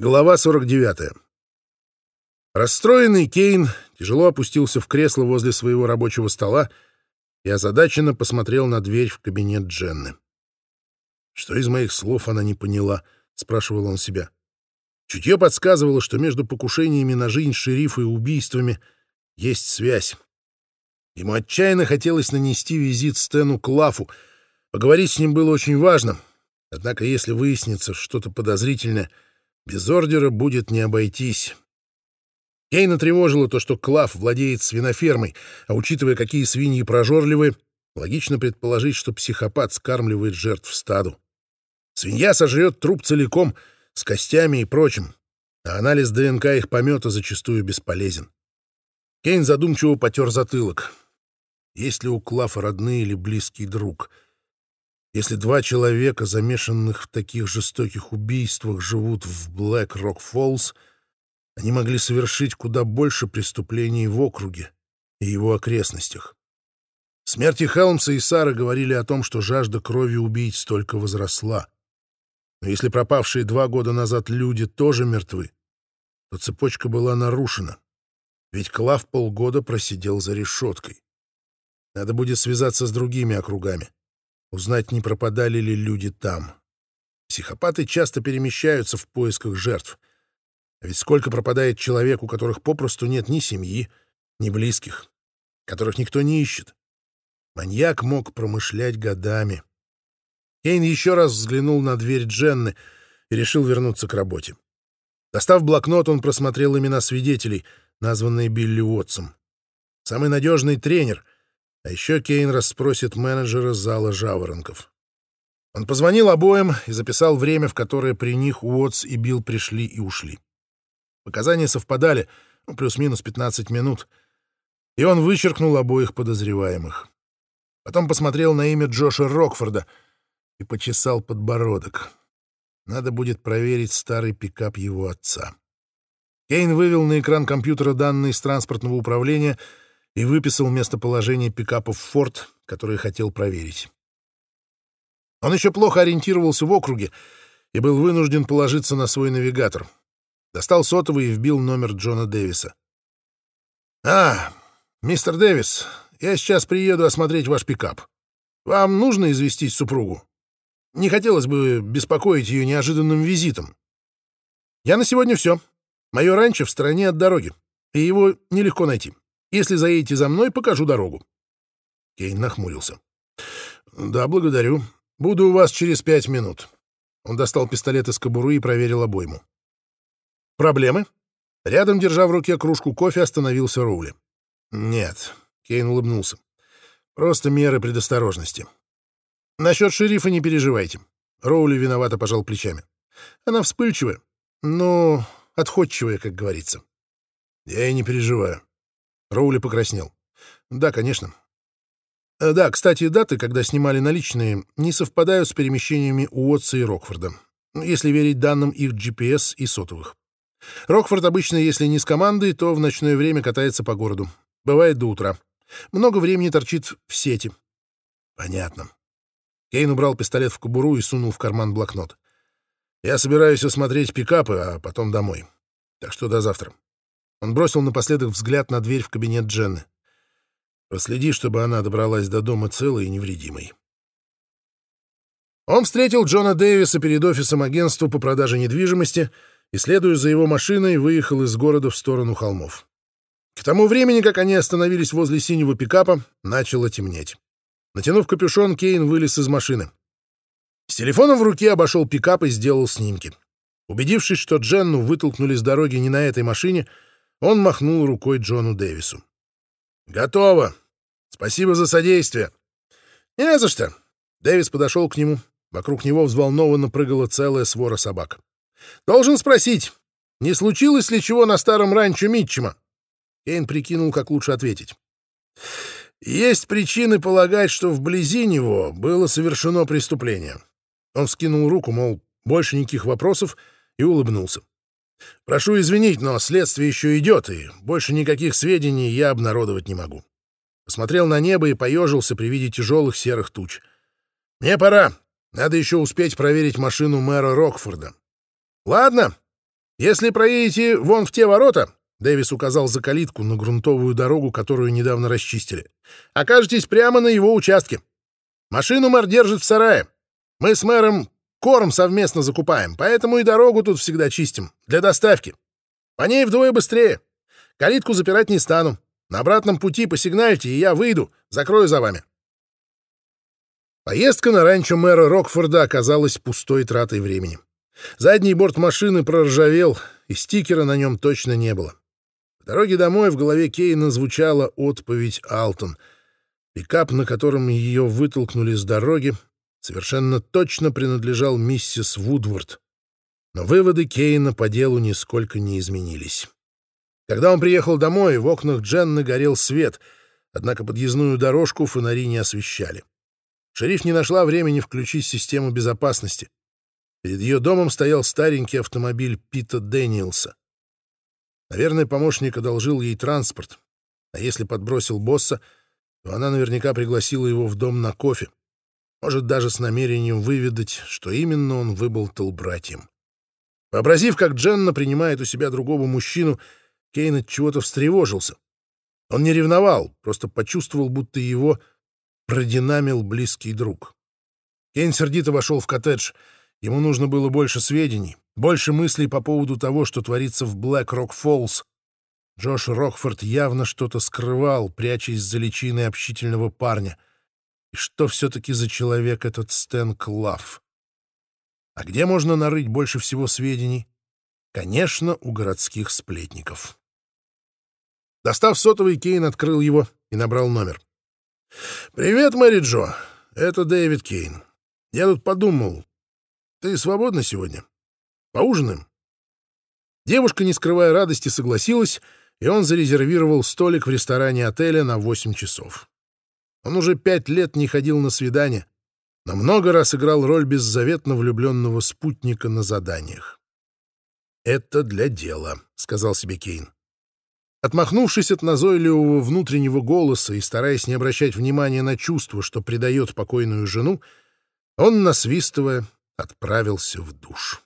Глава 49. Расстроенный Кейн тяжело опустился в кресло возле своего рабочего стола и озадаченно посмотрел на дверь в кабинет Дженны. «Что из моих слов она не поняла?» — спрашивал он себя. Чутье подсказывало, что между покушениями на жизнь шерифа и убийствами есть связь. Ему отчаянно хотелось нанести визит Стэну Клафу. Поговорить с ним было очень важно. Однако, если выяснится что-то подозрительное — без ордера будет не обойтись. Кейна тревожило то, что Клав владеет свинофермой, а учитывая, какие свиньи прожорливые, логично предположить, что психопат скармливает жертв стаду. Свинья сожрет труп целиком, с костями и прочим, а анализ ДНК их помета зачастую бесполезен. Кейн задумчиво потер затылок. Есть ли у Клафа родные или близкий друг — если два человека, замешанных в таких жестоких убийствах, живут в Блэк-Рок-Фоллс, они могли совершить куда больше преступлений в округе и его окрестностях. Смерти Хелмса и Сары говорили о том, что жажда крови убийц только возросла. Но если пропавшие два года назад люди тоже мертвы, то цепочка была нарушена, ведь Клав полгода просидел за решеткой. Надо будет связаться с другими округами узнать, не пропадали ли люди там. Психопаты часто перемещаются в поисках жертв. А ведь сколько пропадает человек, у которых попросту нет ни семьи, ни близких, которых никто не ищет. Маньяк мог промышлять годами. Кейн еще раз взглянул на дверь Дженны и решил вернуться к работе. Достав блокнот, он просмотрел имена свидетелей, названные Билли Уотсом. Самый надежный тренер — а еще Кейн расспросит менеджера зала жаворонков. Он позвонил обоим и записал время, в которое при них Уотс и Билл пришли и ушли. Показания совпадали, ну, плюс-минус 15 минут, и он вычеркнул обоих подозреваемых. Потом посмотрел на имя Джоша Рокфорда и почесал подбородок. Надо будет проверить старый пикап его отца. Кейн вывел на экран компьютера данные с транспортного управления — и выписал местоположение пикапов «Форд», которые хотел проверить. Он еще плохо ориентировался в округе и был вынужден положиться на свой навигатор. Достал сотовый и вбил номер Джона Дэвиса. «А, мистер Дэвис, я сейчас приеду осмотреть ваш пикап. Вам нужно известить супругу? Не хотелось бы беспокоить ее неожиданным визитом. Я на сегодня все. Мое ранчо в стороне от дороги, и его нелегко найти. Если заедете за мной, покажу дорогу. Кейн нахмурился. «Да, благодарю. Буду у вас через пять минут». Он достал пистолет из кобуры и проверил обойму. «Проблемы?» Рядом, держа в руке кружку кофе, остановился Роули. «Нет», — Кейн улыбнулся. «Просто меры предосторожности. Насчет шерифа не переживайте». Роули виновато пожал плечами. «Она вспыльчивая, но отходчивая, как говорится». «Я и не переживаю. Роули покраснел. «Да, конечно». Э, «Да, кстати, даты, когда снимали наличные, не совпадают с перемещениями Уотса и Рокфорда, если верить данным их GPS и сотовых. Рокфорд обычно, если не с командой, то в ночное время катается по городу. Бывает до утра. Много времени торчит в сети». «Понятно». Кейн убрал пистолет в кобуру и сунул в карман блокнот. «Я собираюсь осмотреть пикапы, а потом домой. Так что до завтра». Он бросил напоследок взгляд на дверь в кабинет Дженны. «Проследи, чтобы она добралась до дома целой и невредимой». Он встретил Джона Дэвиса перед офисом агентства по продаже недвижимости и, следуя за его машиной, выехал из города в сторону холмов. К тому времени, как они остановились возле синего пикапа, начало темнеть. Натянув капюшон, Кейн вылез из машины. С телефоном в руке обошел пикап и сделал снимки. Убедившись, что Дженну вытолкнули с дороги не на этой машине, он махнул рукой Джону Дэвису. «Готово. Спасибо за содействие». «Не за что». Дэвис подошел к нему. Вокруг него взволнованно прыгала целая свора собак. «Должен спросить, не случилось ли чего на старом ранчо Митчема?» Кейн прикинул, как лучше ответить. «Есть причины полагать, что вблизи него было совершено преступление». Он вскинул руку, мол, больше никаких вопросов, и улыбнулся. Прошу извинить, но следствие еще идет, и больше никаких сведений я обнародовать не могу. Посмотрел на небо и поежился при виде тяжелых серых туч. Мне пора. Надо еще успеть проверить машину мэра Рокфорда. Ладно. Если проедете вон в те ворота, Дэвис указал за калитку на грунтовую дорогу, которую недавно расчистили. «Окажетесь прямо на его участке. Машину мэр держит в сарае. Мы с мэром корм совместно закупаем, поэтому и дорогу тут всегда чистим, для доставки. По ней вдвое быстрее. Калитку запирать не стану. На обратном пути посигнальте, и я выйду, закрою за вами». Поездка на ранчо мэра Рокфорда оказалась пустой тратой времени. Задний борт машины проржавел, и стикера на нем точно не было дороге домой в голове Кейна звучала отповедь Алтон. Пикап, на котором ее вытолкнули с дороги, совершенно точно принадлежал миссис Вудворд. Но выводы Кейна по делу нисколько не изменились. Когда он приехал домой, в окнах Дженны горел свет, однако подъездную дорожку фонари не освещали. Шериф не нашла времени включить систему безопасности. Перед ее домом стоял старенький автомобиль Пита Дэниелса. Наверное, помощник одолжил ей транспорт, а если подбросил босса, то она наверняка пригласила его в дом на кофе, может, даже с намерением выведать, что именно он выболтал братьям. Вообразив, как Дженна принимает у себя другого мужчину, Кейн от чего-то встревожился. Он не ревновал, просто почувствовал, будто его продинамил близкий друг. Кейн сердито вошел в коттедж. Ему нужно было больше сведений, больше мыслей по поводу того, что творится в Блэк-Рок-Фоллс. Джош Рокфорд явно что-то скрывал, прячась за личиной общительного парня. Что все-таки за человек этот Стэн Клав? А где можно нарыть больше всего сведений? Конечно, у городских сплетников. Достав сотовый, Кейн открыл его и набрал номер. «Привет, Мэри Джо. Это Дэвид Кейн. Я тут подумал. Ты свободна сегодня?» Поужинаем?» Девушка, не скрывая радости, согласилась, и он зарезервировал столик в ресторане отеля на 8 часов. Он уже пять лет не ходил на свидания, но много раз играл роль беззаветно влюбленного спутника на заданиях. «Это для дела», — сказал себе Кейн. Отмахнувшись от назойливого внутреннего голоса и стараясь не обращать внимания на чувство, что предает покойную жену, он, насвистывая, отправился в душ.